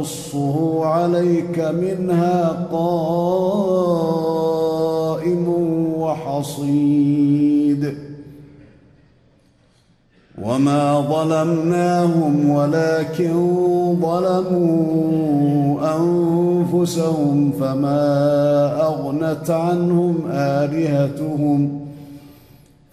نقصه عليك منها قائم وحصيد. وما ظلمناهم ولكن ظلموا أنفسهم فما أغنت عنهم آلهتهم.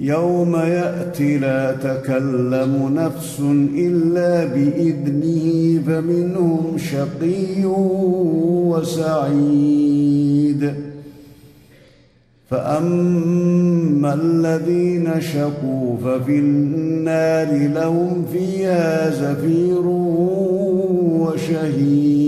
يوم يأتي لا تكلم نفس إلا بإذنه فمنهم شقي وسعيد. فأما الذين شقوا ففي النار لهم فيها زفير وشهيق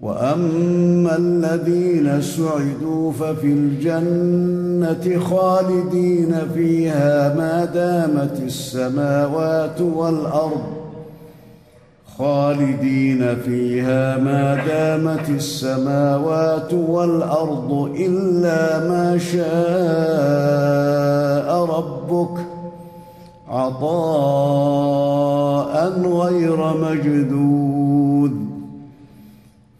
واما الذين سعدوا ففي الجنه خالدين فيها ما دامت السماوات والارض خالدين فيها ما دامت السماوات والارض الا ما شاء ربك عطاء غير مجدود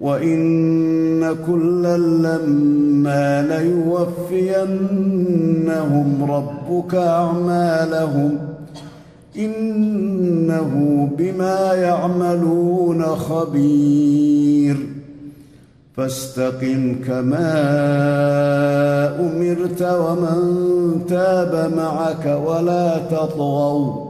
وإن كلا لما ليوفينهم ربك أعمالهم إنه بما يعملون خبير فاستقم كما أمرت ومن تاب معك ولا تطغوا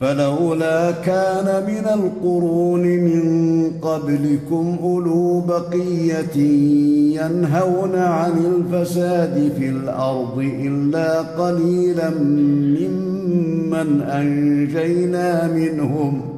فلولا كان من القرون من قبلكم أولو بقية ينهون عن الفساد في الأرض إلا قليلا ممن أنجينا منهم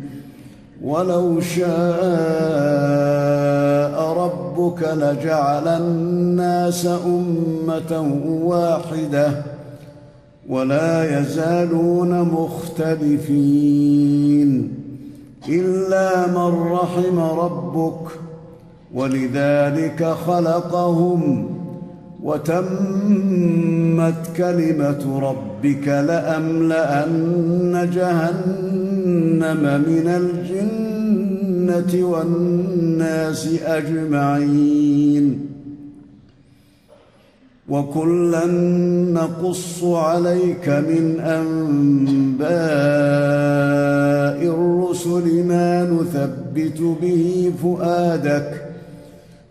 ولو شاء ربك لجعل الناس أمة واحدة ولا يزالون مختلفين إلا من رحم ربك ولذلك خلقهم وتمت كلمة ربك لأملأن جهنم من الجنة والناس أجمعين. وكلا نقص عليك من أنباء الرسل ما نثبت به فؤادك